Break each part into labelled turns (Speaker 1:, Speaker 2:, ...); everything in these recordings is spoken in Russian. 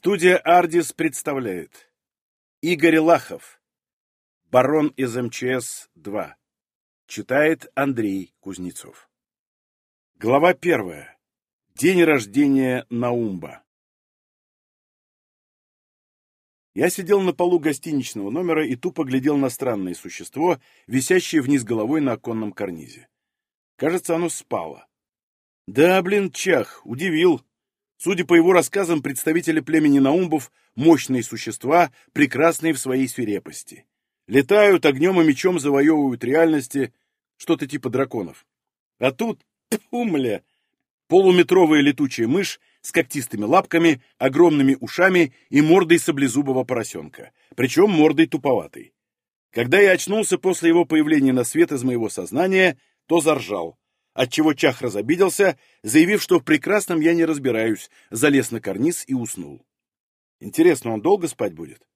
Speaker 1: Студия «Ардис» представляет Игорь Лахов Барон из МЧС-2 Читает Андрей Кузнецов Глава первая. День рождения Наумба Я сидел на полу гостиничного номера и тупо глядел на странное существо, висящее вниз головой на оконном карнизе. Кажется, оно спало. Да, блин, чах, удивил. Судя по его рассказам, представители племени Наумбов — мощные существа, прекрасные в своей свирепости. Летают, огнем и мечом завоевывают реальности, что-то типа драконов. А тут, тьфу, мля, полуметровая летучая мышь с когтистыми лапками, огромными ушами и мордой саблезубого поросенка, причем мордой туповатой. Когда я очнулся после его появления на свет из моего сознания, то заржал отчего Чах разобиделся, заявив, что в прекрасном я не разбираюсь, залез на карниз и уснул. Интересно, он долго спать будет?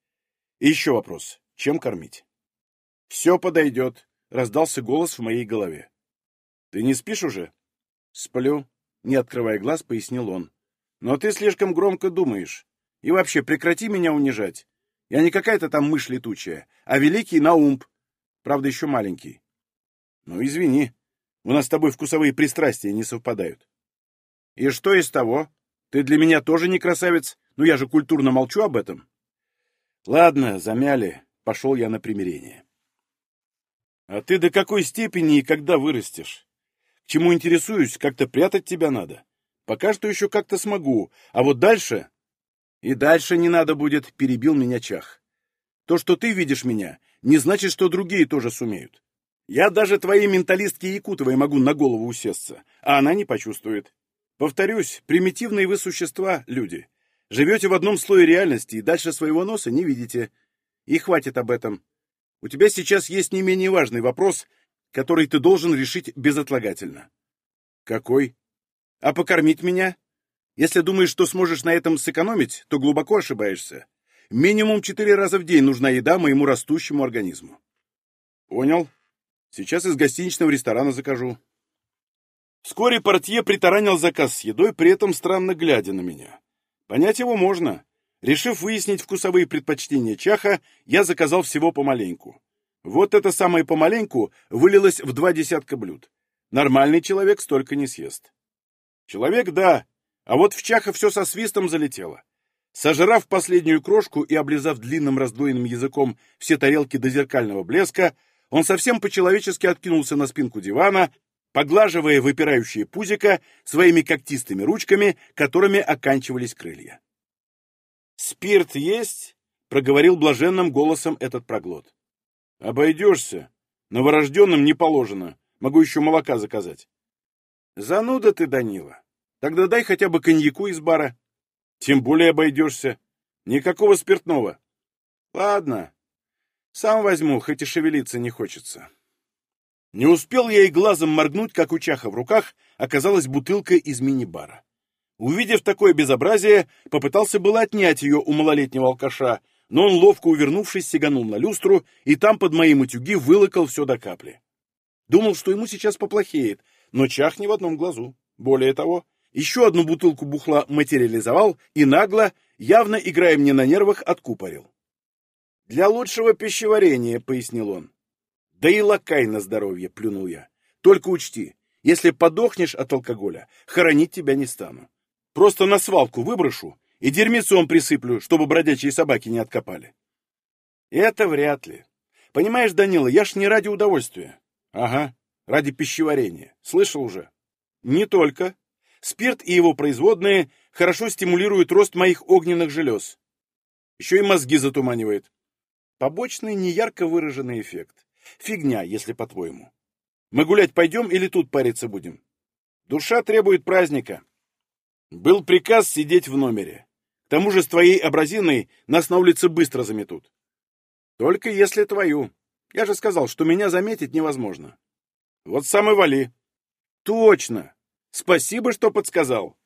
Speaker 1: И еще вопрос. Чем кормить? «Все подойдет», — раздался голос в моей голове. «Ты не спишь уже?» «Сплю», — не открывая глаз, пояснил он. «Но ты слишком громко думаешь. И вообще, прекрати меня унижать. Я не какая-то там мышь летучая, а великий Наумб. Правда, еще маленький». «Ну, извини», у нас с тобой вкусовые пристрастия не совпадают. И что из того? Ты для меня тоже не красавец, но я же культурно молчу об этом. Ладно, замяли. Пошел я на примирение. А ты до какой степени и когда вырастешь? К чему интересуюсь, как-то прятать тебя надо. Пока что еще как-то смогу, а вот дальше... И дальше не надо будет, перебил меня Чах. То, что ты видишь меня, не значит, что другие тоже сумеют. Я даже твоей менталистке Якутовой могу на голову усесться, а она не почувствует. Повторюсь, примитивные вы существа, люди. Живете в одном слое реальности и дальше своего носа не видите. И хватит об этом. У тебя сейчас есть не менее важный вопрос, который ты должен решить безотлагательно. Какой? А покормить меня? Если думаешь, что сможешь на этом сэкономить, то глубоко ошибаешься. Минимум четыре раза в день нужна еда моему растущему организму. Понял? Сейчас из гостиничного ресторана закажу. Вскоре портье притаранил заказ с едой, при этом странно глядя на меня. Понять его можно. Решив выяснить вкусовые предпочтения чаха, я заказал всего помаленьку. Вот это самое помаленьку вылилось в два десятка блюд. Нормальный человек столько не съест. Человек, да, а вот в чаха все со свистом залетело. Сожрав последнюю крошку и облизав длинным раздвоенным языком все тарелки до зеркального блеска, он совсем по-человечески откинулся на спинку дивана, поглаживая выпирающее пузико своими когтистыми ручками, которыми оканчивались крылья. «Спирт есть?» — проговорил блаженным голосом этот проглот. «Обойдешься. Новорожденным не положено. Могу еще молока заказать». «Зануда ты, Данила. Тогда дай хотя бы коньяку из бара. Тем более обойдешься. Никакого спиртного». «Ладно, сам возьму, хоть и шевелиться не хочется. Не успел я и глазом моргнуть, как у Чаха в руках оказалась бутылка из мини-бара. Увидев такое безобразие, попытался было отнять ее у малолетнего алкаша, но он, ловко увернувшись, сиганул на люстру и там под мои утюги вылокал все до капли. Думал, что ему сейчас поплохеет, но Чах не в одном глазу. Более того, еще одну бутылку бухла материализовал и нагло, явно играя мне на нервах, откупорил. «Для лучшего пищеварения», — пояснил он. «Да и лакай на здоровье», — плюнул я. «Только учти, если подохнешь от алкоголя, хоронить тебя не стану. Просто на свалку выброшу и дерьмецом присыплю, чтобы бродячие собаки не откопали». «Это вряд ли. Понимаешь, Данила, я ж не ради удовольствия». «Ага, ради пищеварения. Слышал уже?» «Не только. Спирт и его производные хорошо стимулируют рост моих огненных желез. Еще и мозги затуманивает. Побочный, неярко выраженный эффект. Фигня, если по-твоему. Мы гулять пойдем или тут париться будем? Душа требует праздника. Был приказ сидеть в номере. К тому же с твоей образиной нас на улице быстро заметут. Только если твою. Я же сказал, что меня заметить невозможно. Вот сам и вали. Точно. Спасибо, что подсказал.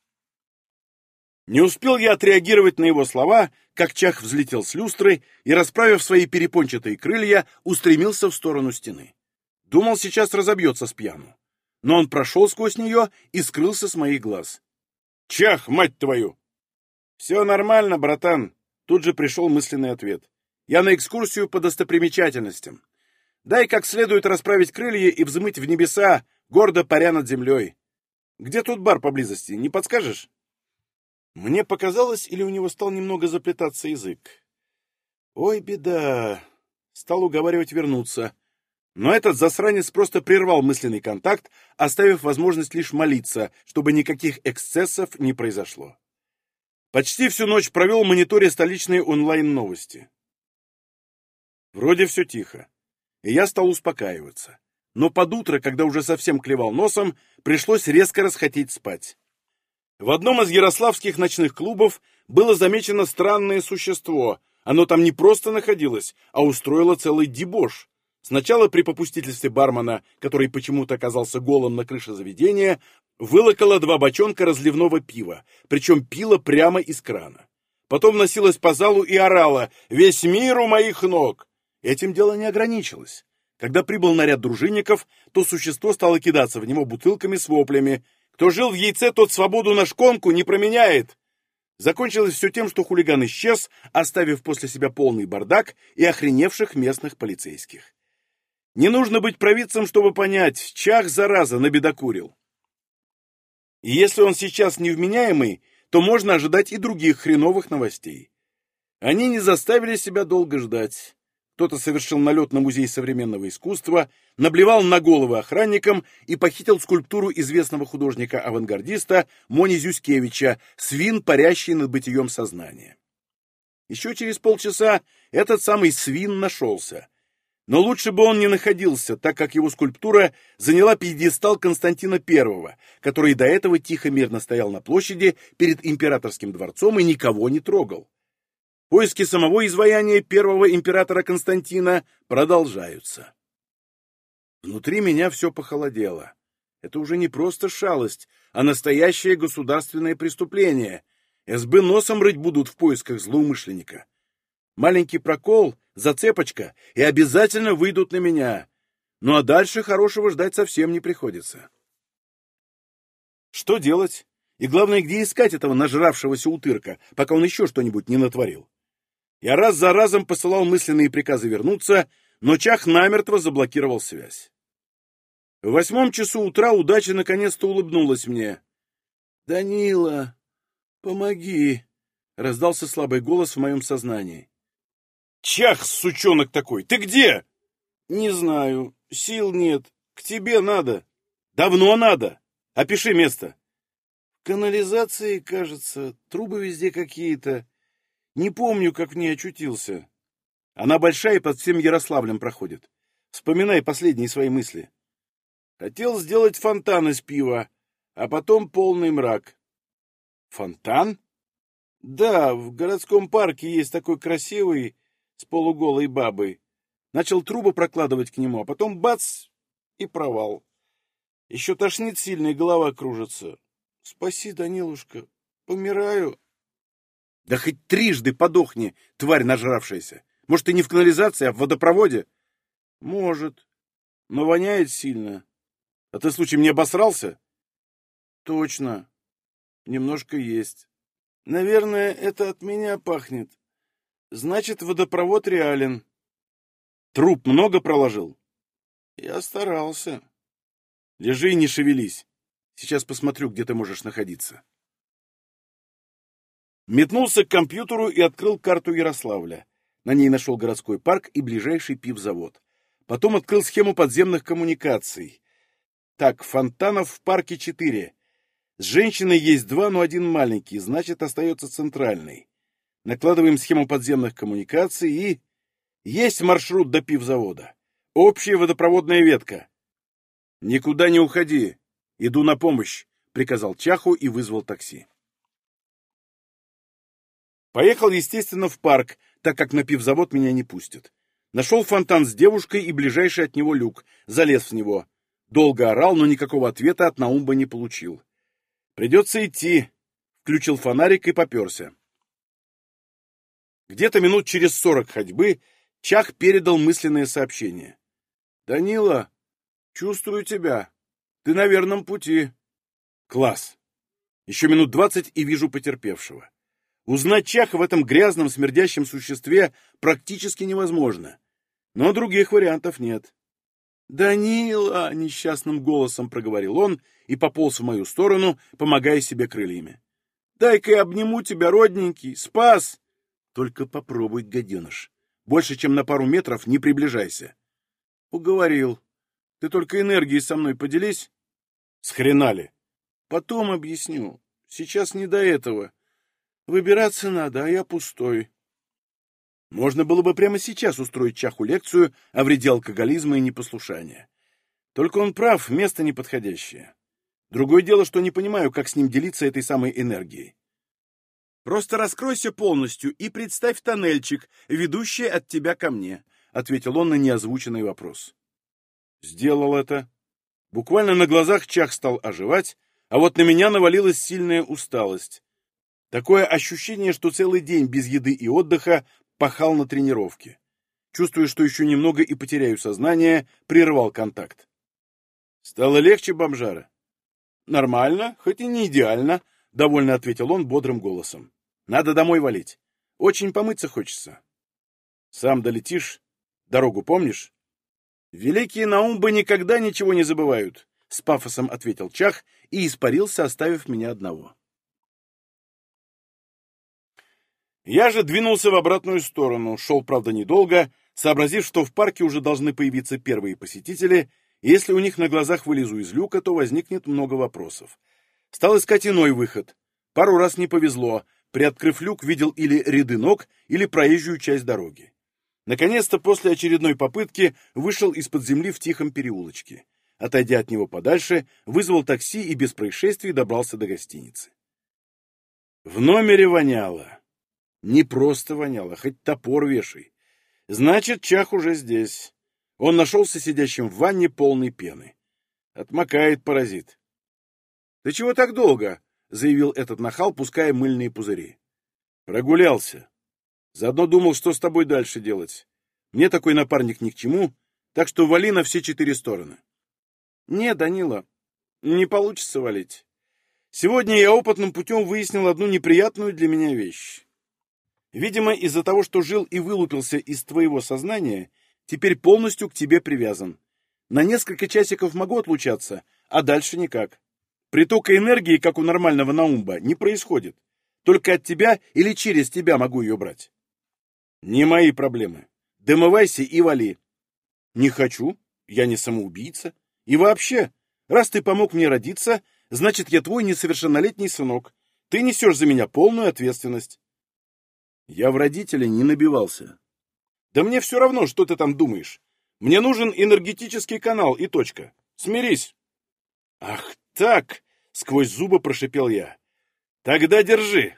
Speaker 1: Не успел я отреагировать на его слова, как Чах взлетел с люстры и, расправив свои перепончатые крылья, устремился в сторону стены. Думал, сейчас разобьется с пьяну. Но он прошел сквозь нее и скрылся с моих глаз. «Чах, мать твою!» Все нормально, братан. Тут же пришел мысленный ответ. Я на экскурсию по достопримечательностям. Дай как следует расправить крылья и взмыть в небеса, гордо паря над землей. Где тут бар поблизости, не подскажешь? Мне показалось, или у него стал немного заплетаться язык. Ой, беда. Стал уговаривать вернуться. Но этот засранец просто прервал мысленный контакт, оставив возможность лишь молиться, чтобы никаких эксцессов не произошло. Почти всю ночь провел мониторе столичные онлайн-новости. Вроде все тихо, и я стал успокаиваться. Но под утро, когда уже совсем клевал носом, пришлось резко расхотеть спать. В одном из ярославских ночных клубов было замечено странное существо. Оно там не просто находилось, а устроило целый дебош. Сначала при попустительстве бармена, который почему-то оказался голым на крыше заведения, вылокала два бочонка разливного пива, причем пила прямо из крана. Потом носилась по залу и орала «Весь мир у моих ног!». Этим дело не ограничилось. Когда прибыл наряд дружинников, то существо стало кидаться в него бутылками с воплями. Кто жил в яйце, тот свободу на шконку не променяет. Закончилось все тем, что хулиган исчез, оставив после себя полный бардак и охреневших местных полицейских. Не нужно быть провидцем, чтобы понять, чах, зараза, набедокурил. И если он сейчас невменяемый, то можно ожидать и других хреновых новостей. Они не заставили себя долго ждать. Кто-то совершил налет на Музей современного искусства, наблевал на головы охранникам и похитил скульптуру известного художника-авангардиста Мони Зюскевича «Свин, парящий над бытием сознания». Еще через полчаса этот самый свин нашелся. Но лучше бы он не находился, так как его скульптура заняла пьедестал Константина I, который до этого тихо-мирно стоял на площади перед императорским дворцом и никого не трогал. Поиски самого изваяния первого императора Константина продолжаются. Внутри меня все похолодело. Это уже не просто шалость, а настоящее государственное преступление. СБ носом рыть будут в поисках злоумышленника. Маленький прокол, зацепочка, и обязательно выйдут на меня. Ну а дальше хорошего ждать совсем не приходится. Что делать? И главное, где искать этого нажравшегося утырка, пока он еще что-нибудь не натворил? Я раз за разом посылал мысленные приказы вернуться, но Чах намертво заблокировал связь. В восьмом часу утра удача наконец-то улыбнулась мне. «Данила, помоги!» — раздался слабый голос в моем сознании. «Чах, сучонок такой, ты где?» «Не знаю, сил нет, к тебе надо». «Давно надо. Опиши место». «В канализации, кажется, трубы везде какие-то. Не помню, как в ней очутился. Она большая и под всем Ярославлем проходит. Вспоминай последние свои мысли. Хотел сделать фонтан из пива, а потом полный мрак. Фонтан? Да, в городском парке есть такой красивый, с полуголой бабой. Начал трубы прокладывать к нему, а потом бац и провал. Еще тошнит сильно и голова кружится. Спаси, Данилушка, помираю. Да хоть трижды подохни, тварь нажравшаяся. Может, ты не в канализации, а в водопроводе? Может. Но воняет сильно. А ты, случаем, не обосрался? Точно. Немножко есть. Наверное, это от меня пахнет. Значит, водопровод реален. Труп много проложил? Я старался. Лежи и не шевелись. Сейчас посмотрю, где ты можешь находиться. Метнулся к компьютеру и открыл карту Ярославля. На ней нашел городской парк и ближайший пивзавод. Потом открыл схему подземных коммуникаций. Так, фонтанов в парке четыре. С женщиной есть два, но один маленький, значит, остается центральный. Накладываем схему подземных коммуникаций и... Есть маршрут до пивзавода. Общая водопроводная ветка. «Никуда не уходи. Иду на помощь», — приказал Чаху и вызвал такси. Поехал, естественно, в парк, так как на пивзавод меня не пустят. Нашел фонтан с девушкой и ближайший от него люк, залез в него. Долго орал, но никакого ответа от Наумба не получил. Придется идти. Включил фонарик и поперся. Где-то минут через сорок ходьбы Чах передал мысленное сообщение. «Данила, чувствую тебя. Ты на верном пути». «Класс. Еще минут двадцать и вижу потерпевшего. Узнать Чаха в этом грязном, смердящем существе практически невозможно. Но других вариантов нет. «Данила!» — несчастным голосом проговорил он и пополз в мою сторону, помогая себе крыльями. «Дай-ка я обниму тебя, родненький! Спас!» «Только попробуй, гаденыш. Больше, чем на пару метров не приближайся». «Уговорил. Ты только энергией со мной поделись». «Схренали!» «Потом объясню. Сейчас не до этого. Выбираться надо, а я пустой». Можно было бы прямо сейчас устроить Чаху лекцию о вреде алкоголизма и непослушания. Только он прав, место неподходящее. Другое дело, что не понимаю, как с ним делиться этой самой энергией. «Просто раскройся полностью и представь тоннельчик, ведущий от тебя ко мне», — ответил он на неозвученный вопрос. Сделал это. Буквально на глазах Чах стал оживать, а вот на меня навалилась сильная усталость. Такое ощущение, что целый день без еды и отдыха пахал на тренировке. Чувствуя, что еще немного и потеряю сознание, прервал контакт. «Стало легче, бомжара?» «Нормально, хоть и не идеально», — довольно ответил он бодрым голосом. «Надо домой валить. Очень помыться хочется». «Сам долетишь? Дорогу помнишь?» «Великие Наумбы никогда ничего не забывают», — с пафосом ответил Чах и испарился, оставив меня одного. Я же двинулся в обратную сторону, шел, правда, недолго, сообразив, что в парке уже должны появиться первые посетители, и если у них на глазах вылезу из люка, то возникнет много вопросов. Стал искать иной выход. Пару раз не повезло, приоткрыв люк, видел или ряды ног, или проезжую часть дороги. Наконец-то после очередной попытки вышел из-под земли в тихом переулочке. Отойдя от него подальше, вызвал такси и без происшествий добрался до гостиницы. В номере воняло. Не просто воняло, хоть топор вешай. Значит, Чах уже здесь. Он нашелся сидящим в ванне полной пены. Отмокает паразит. — Ты чего так долго? — заявил этот нахал, пуская мыльные пузыри. — Прогулялся. Заодно думал, что с тобой дальше делать. Мне такой напарник ни к чему, так что вали на все четыре стороны. — Не, Данила, не получится валить. Сегодня я опытным путем выяснил одну неприятную для меня вещь. Видимо, из-за того, что жил и вылупился из твоего сознания, теперь полностью к тебе привязан. На несколько часиков могу отлучаться, а дальше никак. Притока энергии, как у нормального наумба, не происходит. Только от тебя или через тебя могу ее брать. Не мои проблемы. Дымывайся и вали. Не хочу. Я не самоубийца. И вообще, раз ты помог мне родиться, значит, я твой несовершеннолетний сынок. Ты несешь за меня полную ответственность. Я в родителей не набивался. Да мне все равно, что ты там думаешь. Мне нужен энергетический канал и точка. Смирись. Ах так, сквозь зубы прошипел я. Тогда держи.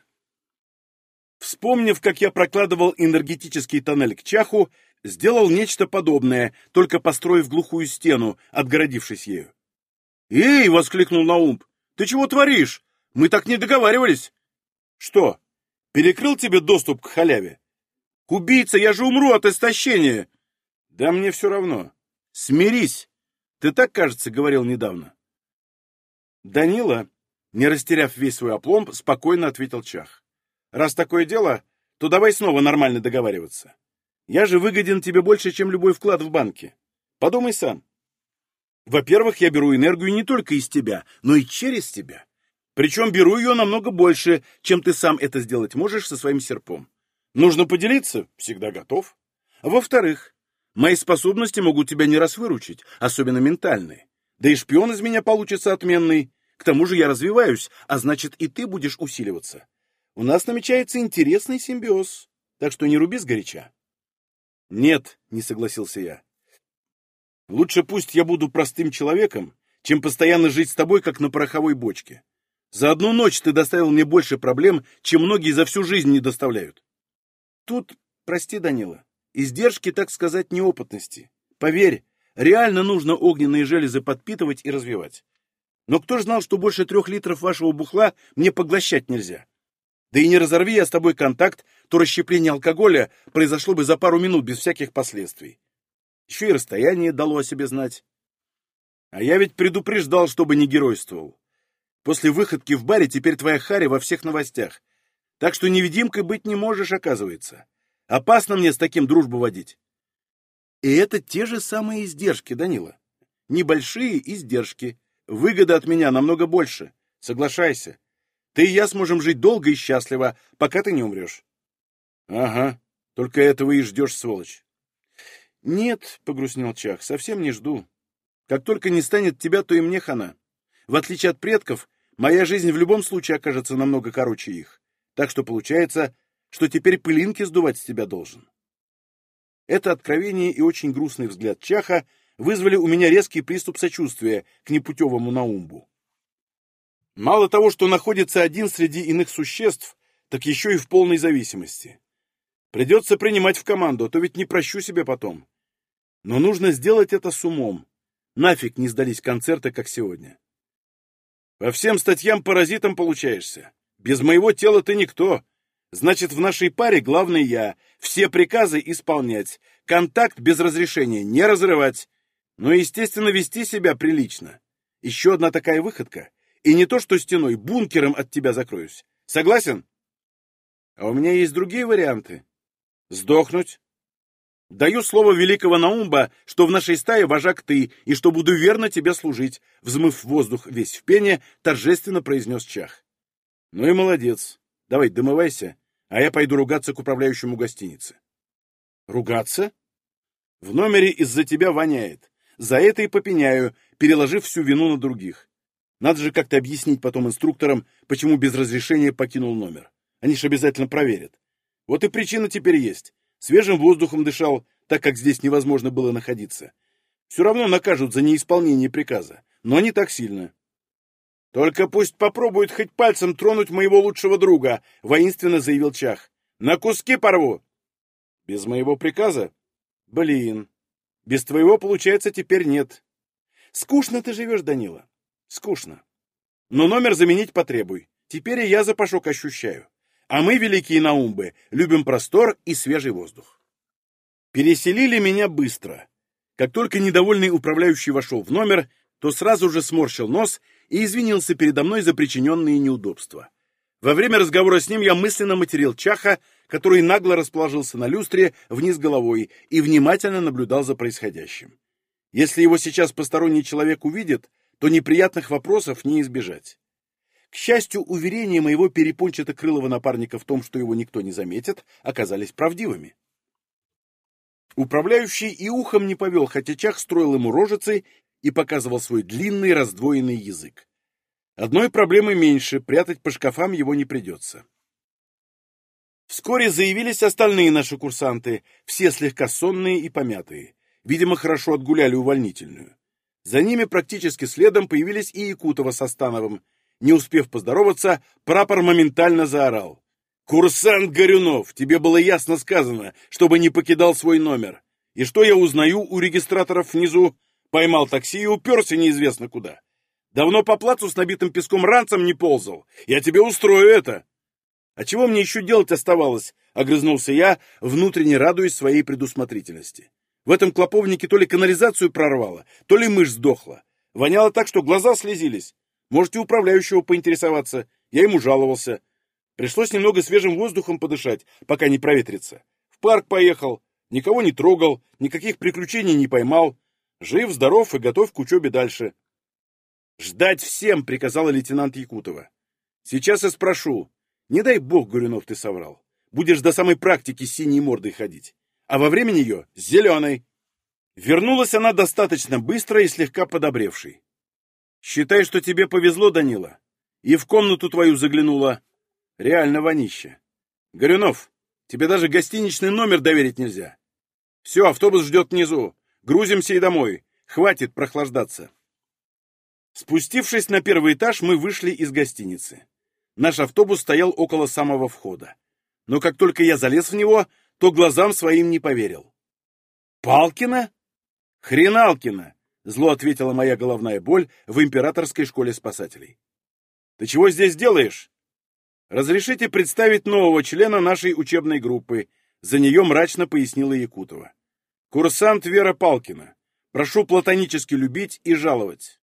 Speaker 1: Вспомнив, как я прокладывал энергетический тоннель к чаху, сделал нечто подобное, только построив глухую стену, отгородившись ею. «Эй!» — воскликнул Наумб. «Ты чего творишь? Мы так не договаривались!» «Что, Перекрыл тебе доступ к халяве? К убийце я же умру от истощения. Да мне все равно. Смирись. Ты так, кажется, говорил недавно. Данила, не растеряв весь свой опломб, спокойно ответил Чах. Раз такое дело, то давай снова нормально договариваться. Я же выгоден тебе больше, чем любой вклад в банке. Подумай сам. Во-первых, я беру энергию не только из тебя, но и через тебя. Причем беру ее намного больше, чем ты сам это сделать можешь со своим серпом. Нужно поделиться? Всегда готов. Во-вторых, мои способности могут тебя не раз выручить, особенно ментальные. Да и шпион из меня получится отменный. К тому же я развиваюсь, а значит и ты будешь усиливаться. У нас намечается интересный симбиоз, так что не руби сгоряча. Нет, не согласился я. Лучше пусть я буду простым человеком, чем постоянно жить с тобой, как на пороховой бочке. За одну ночь ты доставил мне больше проблем, чем многие за всю жизнь не доставляют. Тут, прости, Данила, издержки, так сказать, неопытности. Поверь, реально нужно огненные железы подпитывать и развивать. Но кто ж знал, что больше трех литров вашего бухла мне поглощать нельзя? Да и не разорви я с тобой контакт, то расщепление алкоголя произошло бы за пару минут без всяких последствий. Еще и расстояние дало о себе знать. А я ведь предупреждал, чтобы не геройствовал. После выходки в баре теперь твоя Харя во всех новостях. Так что невидимкой быть не можешь, оказывается. Опасно мне с таким дружбу водить. И это те же самые издержки, Данила. Небольшие издержки. Выгода от меня намного больше. Соглашайся. Ты и я сможем жить долго и счастливо, пока ты не умрешь. Ага, только этого и ждешь, сволочь. Нет, — погрустнел Чах, — совсем не жду. Как только не станет тебя, то и мне хана. В отличие от предков, моя жизнь в любом случае окажется намного короче их. Так что получается, что теперь пылинки сдувать с тебя должен. Это откровение и очень грустный взгляд Чаха вызвали у меня резкий приступ сочувствия к непутевому Наумбу. Мало того, что находится один среди иных существ, так еще и в полной зависимости. Придется принимать в команду, а то ведь не прощу себе потом. Но нужно сделать это с умом. Нафиг не сдались концерты, как сегодня. По всем статьям-паразитам получаешься. Без моего тела ты никто. Значит, в нашей паре главный я. Все приказы исполнять. Контакт без разрешения не разрывать. Но, естественно, вести себя прилично. Еще одна такая выходка. И не то, что стеной, бункером от тебя закроюсь. Согласен? А у меня есть другие варианты. Сдохнуть. Даю слово великого Наумба, что в нашей стае вожак ты, и что буду верно тебе служить, взмыв воздух весь в пене, торжественно произнес Чах. Ну и молодец. Давай, домывайся, а я пойду ругаться к управляющему гостиницы. Ругаться? В номере из-за тебя воняет. За это и попеняю, переложив всю вину на других. Надо же как-то объяснить потом инструкторам, почему без разрешения покинул номер. Они же обязательно проверят. Вот и причина теперь есть. Свежим воздухом дышал, так как здесь невозможно было находиться. Все равно накажут за неисполнение приказа, но не так сильно. «Только пусть попробует хоть пальцем тронуть моего лучшего друга», — воинственно заявил Чах. «На куски порву!» «Без моего приказа?» «Блин, без твоего, получается, теперь нет. Скучно ты живешь, Данила. Скучно. Но номер заменить потребуй. Теперь и я запашок ощущаю. А мы, великие наумбы, любим простор и свежий воздух. Переселили меня быстро. Как только недовольный управляющий вошел в номер, то сразу же сморщил нос и извинился передо мной за причиненные неудобства. Во время разговора с ним я мысленно материл Чаха, который нагло расположился на люстре вниз головой и внимательно наблюдал за происходящим. Если его сейчас посторонний человек увидит, то неприятных вопросов не избежать. К счастью, уверения моего перепончато-крылого напарника в том, что его никто не заметит, оказались правдивыми. Управляющий и ухом не повел, хотя Чах строил ему рожицы и показывал свой длинный раздвоенный язык. Одной проблемы меньше, прятать по шкафам его не придется. Вскоре заявились остальные наши курсанты, все слегка сонные и помятые. Видимо, хорошо отгуляли увольнительную. За ними практически следом появились и Якутова со Становым, не успев поздороваться, прапор моментально заорал. «Курсант Горюнов, тебе было ясно сказано, чтобы не покидал свой номер. И что я узнаю у регистраторов внизу? Поймал такси и уперся неизвестно куда. Давно по плацу с набитым песком ранцем не ползал. Я тебе устрою это!» «А чего мне еще делать оставалось?» — огрызнулся я, внутренне радуясь своей предусмотрительности. В этом клоповнике то ли канализацию прорвало, то ли мышь сдохла. Воняло так, что глаза слезились. Можете управляющего поинтересоваться. Я ему жаловался. Пришлось немного свежим воздухом подышать, пока не проветрится. В парк поехал. Никого не трогал, никаких приключений не поймал. Жив, здоров и готов к учебе дальше. «Ждать всем!» — приказала лейтенант Якутова. «Сейчас я спрошу. Не дай бог, Горюнов, ты соврал. Будешь до самой практики с синей мордой ходить. А во время нее — с зеленой». Вернулась она достаточно быстро и слегка подобревшей. Считай, что тебе повезло, Данила. И в комнату твою заглянула. Реально вонище. Горюнов, тебе даже гостиничный номер доверить нельзя. Все, автобус ждет внизу. Грузимся и домой. Хватит прохлаждаться. Спустившись на первый этаж, мы вышли из гостиницы. Наш автобус стоял около самого входа. Но как только я залез в него, то глазам своим не поверил. «Палкина? Хреналкина!» Зло ответила моя головная боль в императорской школе спасателей. «Ты чего здесь делаешь?» «Разрешите представить нового члена нашей учебной группы», за нее мрачно пояснила Якутова. «Курсант Вера Палкина. Прошу платонически любить и жаловать».